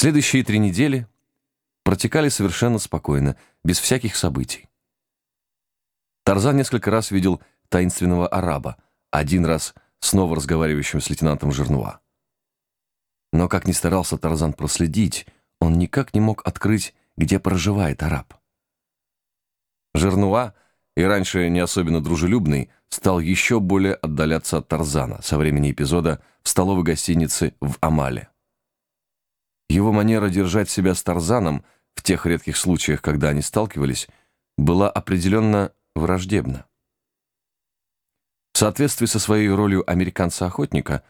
Следующие три недели протекали совершенно спокойно, без всяких событий. Тарзан несколько раз видел таинственного араба, один раз снова разговаривающим с лейтенантом Жернуа. Но как ни старался Тарзан проследить, он никак не мог открыть, где проживает араб. Жернуа, и раньше не особенно дружелюбный, стал еще более отдаляться от Тарзана со времени эпизода в столовой гостинице в Амале. Его манера держать себя с Тарзаном в тех редких случаях, когда они сталкивались, была определенно враждебна. В соответствии со своей ролью американца-охотника,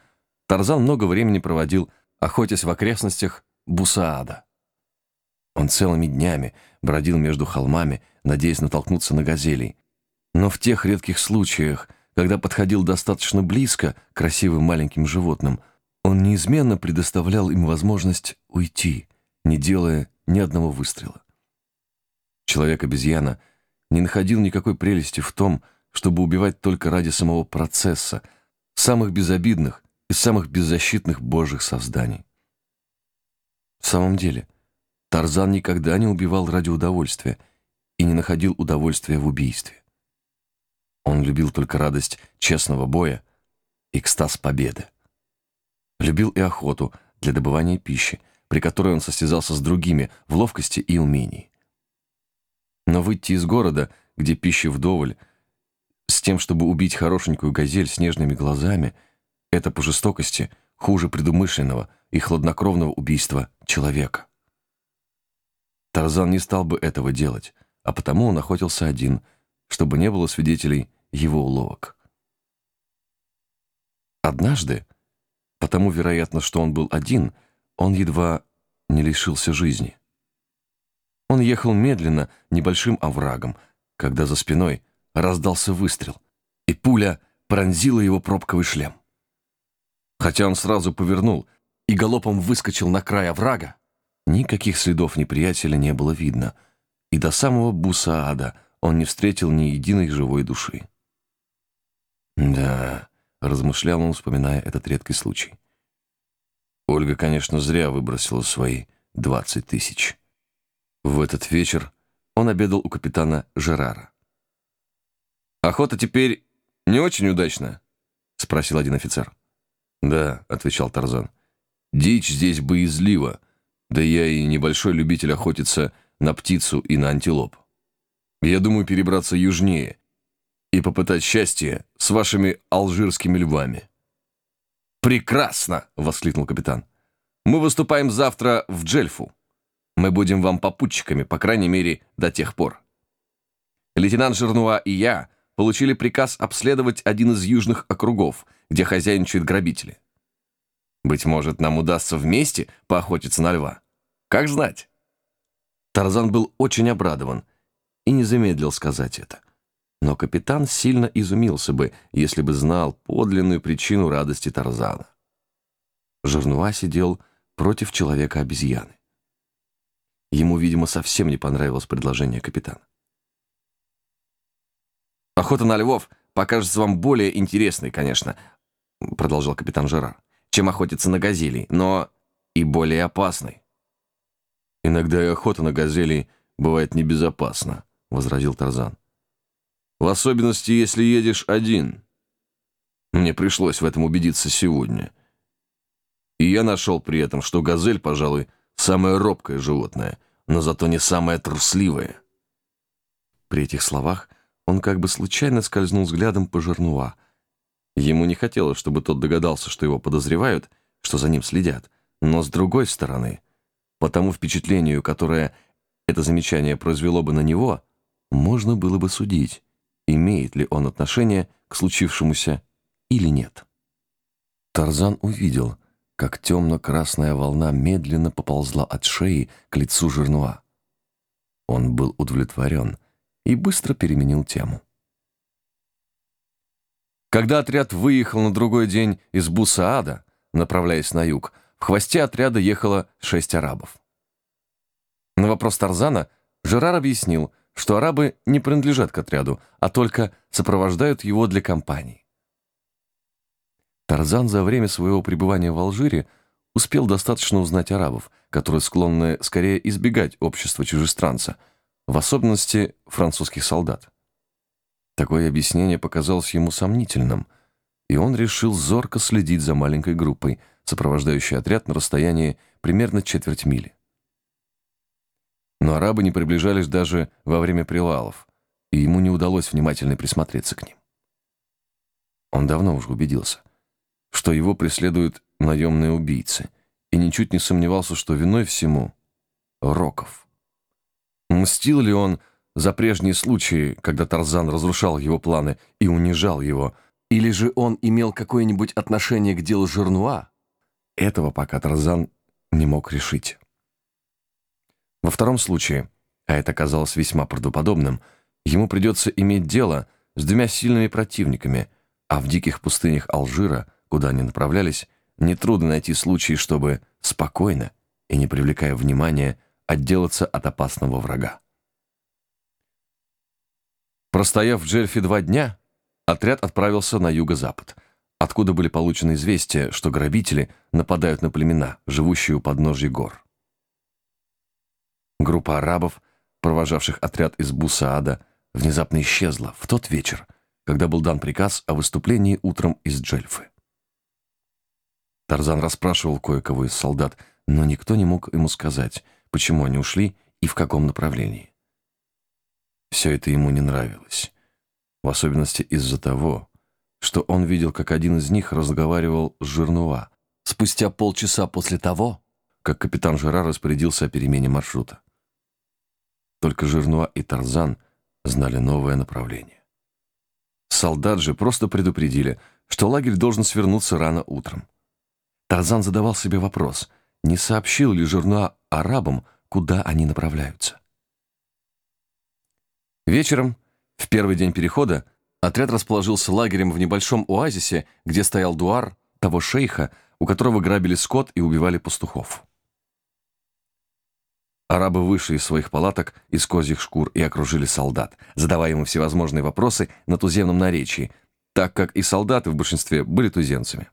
Тарзан много времени проводил, охотясь в окрестностях Бусаада. Он целыми днями бродил между холмами, надеясь натолкнуться на газелей. Но в тех редких случаях, когда подходил достаточно близко к красивым маленьким животным, он неизменно предоставлял им возможность уйти, не делая ни одного выстрела. Человек-обезьяна не находил никакой прелести в том, чтобы убивать только ради самого процесса, самых безобидных и самых беззащитных божьих созданий. В самом деле, Тарзан никогда не убивал ради удовольствия и не находил удовольствия в убийстве. Он любил только радость честного боя, экстаз победы. Любил и охоту для добывания пищи, при которой он состязался с другими в ловкости и умении. Но выйти из города, где пищи вдоволь, с тем, чтобы убить хорошенькую газель с нежными глазами, это по жестокости хуже предумышленного и хладнокровного убийства человека. Тарзан не стал бы этого делать, а потому он охотился один, чтобы не было свидетелей его уловок. Однажды, потому, вероятно, что он был один, он едва не лишился жизни. Он ехал медленно, небольшим оврагом, когда за спиной раздался выстрел, и пуля пронзила его пробковый шлем. Хотя он сразу повернул и галопом выскочил на край оврага, Никаких следов неприятеля не было видно, и до самого Бусаада он не встретил ни единой живой души. «Да», — размышлял он, вспоминая этот редкий случай. Ольга, конечно, зря выбросила свои двадцать тысяч. В этот вечер он обедал у капитана Жерара. «Охота теперь не очень удачная?» — спросил один офицер. «Да», — отвечал Тарзан. «Дичь здесь боязлива, да я и небольшой любитель охотиться на птицу и на антилоп. Я думаю перебраться южнее и попытать счастье с вашими алжирскими львами. «Прекрасно!» — воскликнул капитан. «Мы выступаем завтра в Джельфу. Мы будем вам попутчиками, по крайней мере, до тех пор. Лейтенант Жернуа и я получили приказ обследовать один из южных округов, где хозяйничают грабители. Быть может, нам удастся вместе поохотиться на льва. Как знать? Тарзан был очень обрадован и не замедлил сказать это. Но капитан сильно изумился бы, если бы знал подлинную причину радости Тарзана. Жернуа сидел против человека-обезьяны. Ему, видимо, совсем не понравилось предложение капитана. «Охота на львов покажется вам более интересной, конечно», продолжал капитан Жерар чем охотиться на газелей, но и более опасной. «Иногда и охота на газелей бывает небезопасна», — возразил Тарзан. «В особенности, если едешь один. Мне пришлось в этом убедиться сегодня. И я нашел при этом, что газель, пожалуй, самое робкое животное, но зато не самое трусливое». При этих словах он как бы случайно скользнул взглядом по Жернуа — Ему не хотелось, чтобы тот догадался, что его подозревают, что за ним следят. Но с другой стороны, по тому впечатлению, которое это замечание произвело бы на него, можно было бы судить, имеет ли он отношение к случившемуся или нет. Тарзан увидел, как темно-красная волна медленно поползла от шеи к лицу Жернуа. Он был удовлетворен и быстро переменил тему. Когда отряд выехал на другой день из Бусаада, направляясь на юг, в хвосте отряда ехало шесть арабов. На вопрос Тарзана Жерар объяснил, что арабы не принадлежат к отряду, а только сопровождают его для компании. Тарзан за время своего пребывания в Алжире успел достаточно узнать арабов, которые склонны скорее избегать общества чужестранца, в особенности французских солдат. Такое объяснение показалось ему сомнительным, и он решил зорко следить за маленькой группой, сопровождающей отряд на расстоянии примерно четверть мили. Но арабы не приближались даже во время привалов, и ему не удалось внимательно присмотреться к ним. Он давно уже убедился, что его преследуют наемные убийцы, и ничуть не сомневался, что виной всему — Роков. Мстил ли он за прежние случаи, когда Тарзан разрушал его планы и унижал его, или же он имел какое-нибудь отношение к делу Жернуа? Этого пока Тарзан не мог решить. Во втором случае, а это казалось весьма правдоподобным, ему придется иметь дело с двумя сильными противниками, а в диких пустынях Алжира, куда они направлялись, нетрудно найти случаи, чтобы спокойно и не привлекая внимания отделаться от опасного врага. Простояв в Джельфе два дня, отряд отправился на юго-запад, откуда были получены известия, что грабители нападают на племена, живущие у подножья гор. Группа арабов, провожавших отряд из Бусаада, внезапно исчезла в тот вечер, когда был дан приказ о выступлении утром из Джельфы. Тарзан расспрашивал кое-кого из солдат, но никто не мог ему сказать, почему они ушли и в каком направлении. Все это ему не нравилось, в особенности из-за того, что он видел, как один из них разговаривал с Жирнуа спустя полчаса после того, как капитан Жира распорядился о перемене маршрута. Только Жирнуа и Тарзан знали новое направление. Солдат же просто предупредили, что лагерь должен свернуться рано утром. Тарзан задавал себе вопрос, не сообщил ли Жирнуа арабам, куда они направляются. Вечером, в первый день перехода, отряд расположился лагерем в небольшом оазисе, где стоял дуар того шейха, у которого грабили скот и убивали пастухов. Арабы вышли из своих палаток из козьих шкур и окружили солдат, задавая ему всевозможные вопросы на туземном наречии, так как и солдаты в большинстве были туземцами.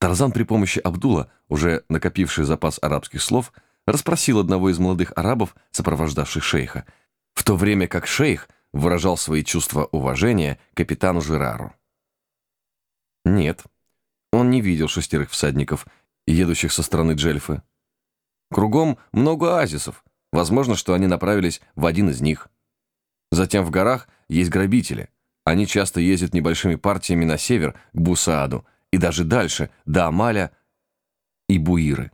Тарзан при помощи Абдула, уже накопивший запас арабских слов, расспросил одного из молодых арабов, сопровождавших шейха, в то время как шейх выражал свои чувства уважения капитану Жирару. Нет, он не видел шестерых всадников, едущих со стороны Джельфы. Кругом много оазисов, возможно, что они направились в один из них. Затем в горах есть грабители. Они часто ездят небольшими партиями на север, к Бусааду, и даже дальше, до Амаля и Буиры.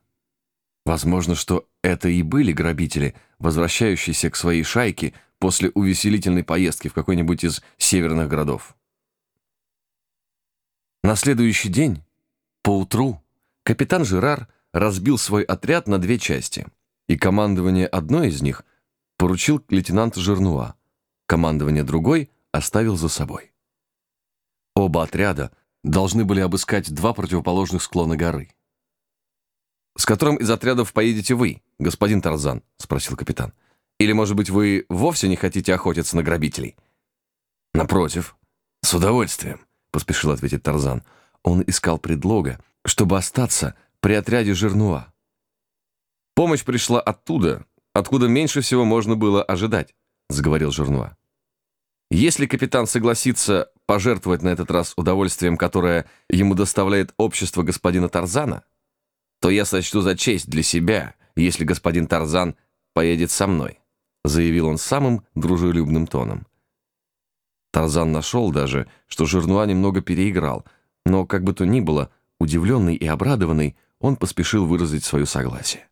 Возможно, что это и были грабители, возвращающиеся к своей шайке после увеселительной поездки в какой-нибудь из северных городов. На следующий день, поутру, капитан Жерар разбил свой отряд на две части, и командование одной из них поручил лейтенанту Жернуа, командование другой оставил за собой. Оба отряда – должны были обыскать два противоположных склона горы. «С которым из отрядов поедете вы, господин Тарзан?» — спросил капитан. «Или, может быть, вы вовсе не хотите охотиться на грабителей?» «Напротив, с удовольствием», — поспешил ответить Тарзан. Он искал предлога, чтобы остаться при отряде Жернуа. «Помощь пришла оттуда, откуда меньше всего можно было ожидать», — заговорил Жернуа. «Если капитан согласится пожертвовать на этот раз удовольствием, которое ему доставляет общество господина Тарзана, то я сочту за честь для себя, если господин Тарзан поедет со мной», заявил он самым дружелюбным тоном. Тарзан нашел даже, что Жирнуа немного переиграл, но, как бы то ни было, удивленный и обрадованный, он поспешил выразить свое согласие.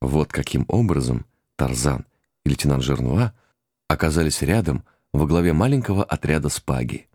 Вот каким образом Тарзан и лейтенант Жернуа оказались рядом во главе маленького отряда спаги.